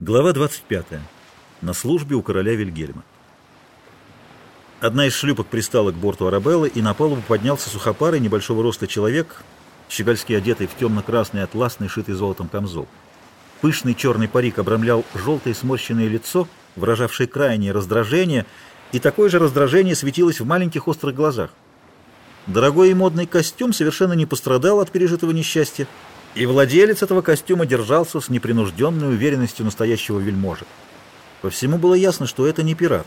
Глава 25. На службе у короля Вильгельма. Одна из шлюпок пристала к борту Арабеллы, и на палубу поднялся сухопарый небольшого роста человек, щегольски одетый в темно-красный атласный, шитый золотом камзол. Пышный черный парик обрамлял желтое сморщенное лицо, выражавшее крайнее раздражение, и такое же раздражение светилось в маленьких острых глазах. Дорогой и модный костюм совершенно не пострадал от пережитого несчастья, и владелец этого костюма держался с непринужденной уверенностью настоящего вельможи. По всему было ясно, что это не пират.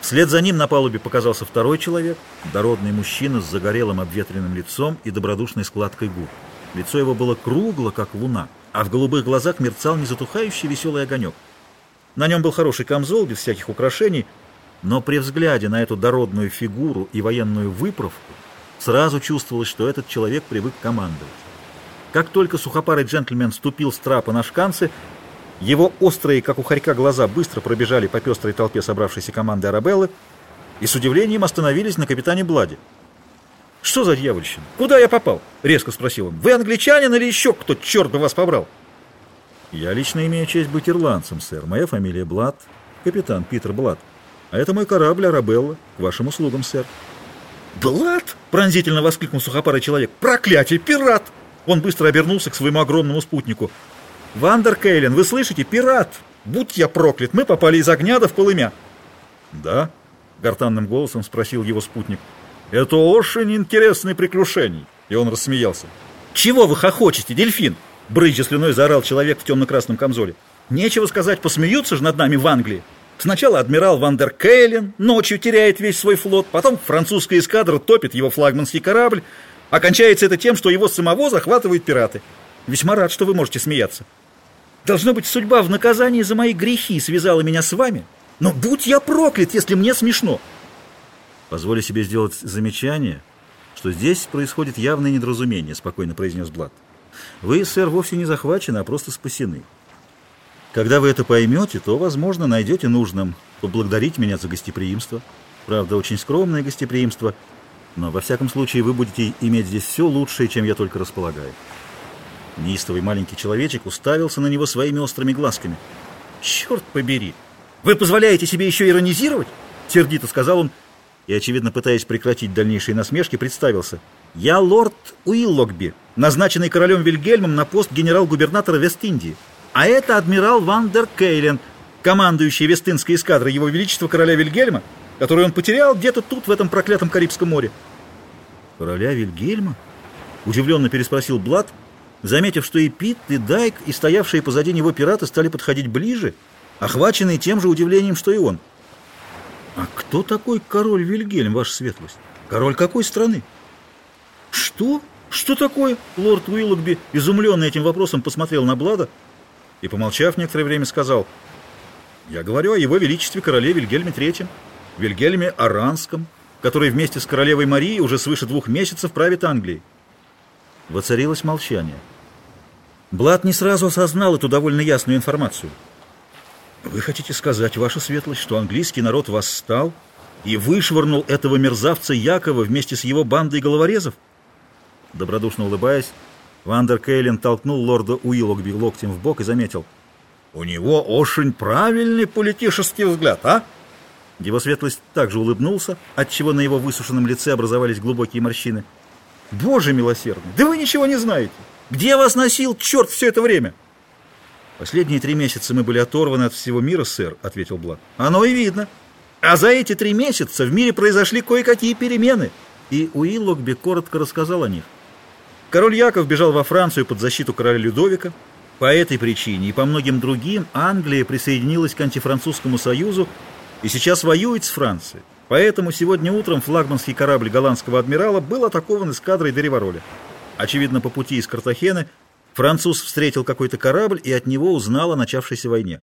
Вслед за ним на палубе показался второй человек, дородный мужчина с загорелым обветренным лицом и добродушной складкой губ. Лицо его было кругло, как луна, а в голубых глазах мерцал незатухающий веселый огонек. На нем был хороший камзол, без всяких украшений, но при взгляде на эту дородную фигуру и военную выправку сразу чувствовалось, что этот человек привык командовать. Как только сухопарый джентльмен ступил с трапа на шканцы, его острые, как у хорька, глаза быстро пробежали по пестрой толпе собравшейся команды Арабеллы и с удивлением остановились на капитане Бладе. «Что за дьявольщина? Куда я попал?» — резко спросил он. «Вы англичанин или еще кто, черт бы вас побрал?» «Я лично имею честь быть ирландцем, сэр. Моя фамилия Блад, капитан Питер Блад. А это мой корабль Арабелла, к вашим услугам, сэр». «Блад?» — пронзительно воскликнул сухопарый человек. «Проклятие! Пират!» Он быстро обернулся к своему огромному спутнику. «Вандер Кейлен, вы слышите? Пират! Будь я проклят, мы попали из огня до в полымя!» «Да?» — гортанным голосом спросил его спутник. «Это очень интересное приключение!» И он рассмеялся. «Чего вы хохочете, дельфин?» Брызжа слюной заорал человек в темно-красном камзоле. «Нечего сказать, посмеются же над нами в Англии. Сначала адмирал Вандер Кейлен ночью теряет весь свой флот, потом французская эскадра топит его флагманский корабль, Окончается это тем, что его самого захватывают пираты. Весьма рад, что вы можете смеяться. Должно быть, судьба в наказании за мои грехи связала меня с вами. Но будь я проклят, если мне смешно. Позволю себе сделать замечание, что здесь происходит явное недоразумение, спокойно произнес Блад. Вы, сэр, вовсе не захвачены, а просто спасены. Когда вы это поймете, то, возможно, найдете нужным поблагодарить меня за гостеприимство. Правда, очень скромное гостеприимство – но во всяком случае вы будете иметь здесь все лучшее, чем я только располагаю. Неистовый маленький человечек уставился на него своими острыми глазками. «Черт побери! Вы позволяете себе еще иронизировать?» Сердито сказал он, и, очевидно, пытаясь прекратить дальнейшие насмешки, представился. «Я лорд Уиллогби, назначенный королем Вильгельмом на пост генерал-губернатора Вест-Индии. А это адмирал Ван дер Кейлен, командующий Вестинской эскадрой Его Величества короля Вильгельма, который он потерял где-то тут, в этом проклятом Карибском море. «Короля Вильгельма?» — удивленно переспросил Блад, заметив, что и Пит, и Дайк, и стоявшие позади него пираты стали подходить ближе, охваченные тем же удивлением, что и он. «А кто такой король Вильгельм, ваша светлость? Король какой страны?» «Что? Что такое?» Лорд Уиллогби, изумленный этим вопросом, посмотрел на Блада и, помолчав некоторое время, сказал, «Я говорю о его величестве короле Вильгельме Третьем». Вильгельме Аранском, который вместе с королевой Марией уже свыше двух месяцев правит Англией. Воцарилось молчание. Блад не сразу осознал эту довольно ясную информацию. «Вы хотите сказать, ваша светлость, что английский народ восстал и вышвырнул этого мерзавца Якова вместе с его бандой головорезов?» Добродушно улыбаясь, Вандер Кейлин толкнул лорда Уиллогби локтем в бок и заметил. «У него очень правильный политический взгляд, а?» Его светлость также улыбнулся, отчего на его высушенном лице образовались глубокие морщины. «Боже милосердный, да вы ничего не знаете! Где вас носил черт все это время?» «Последние три месяца мы были оторваны от всего мира, сэр», — ответил Блад. «Оно и видно. А за эти три месяца в мире произошли кое-какие перемены». И Уиллогби коротко рассказал о них. Король Яков бежал во Францию под защиту короля Людовика. По этой причине и по многим другим Англия присоединилась к антифранцузскому союзу и сейчас воюет с Францией. Поэтому сегодня утром флагманский корабль голландского адмирала был атакован эскадрой де Ривароля. Очевидно, по пути из Картахены француз встретил какой-то корабль и от него узнал о начавшейся войне.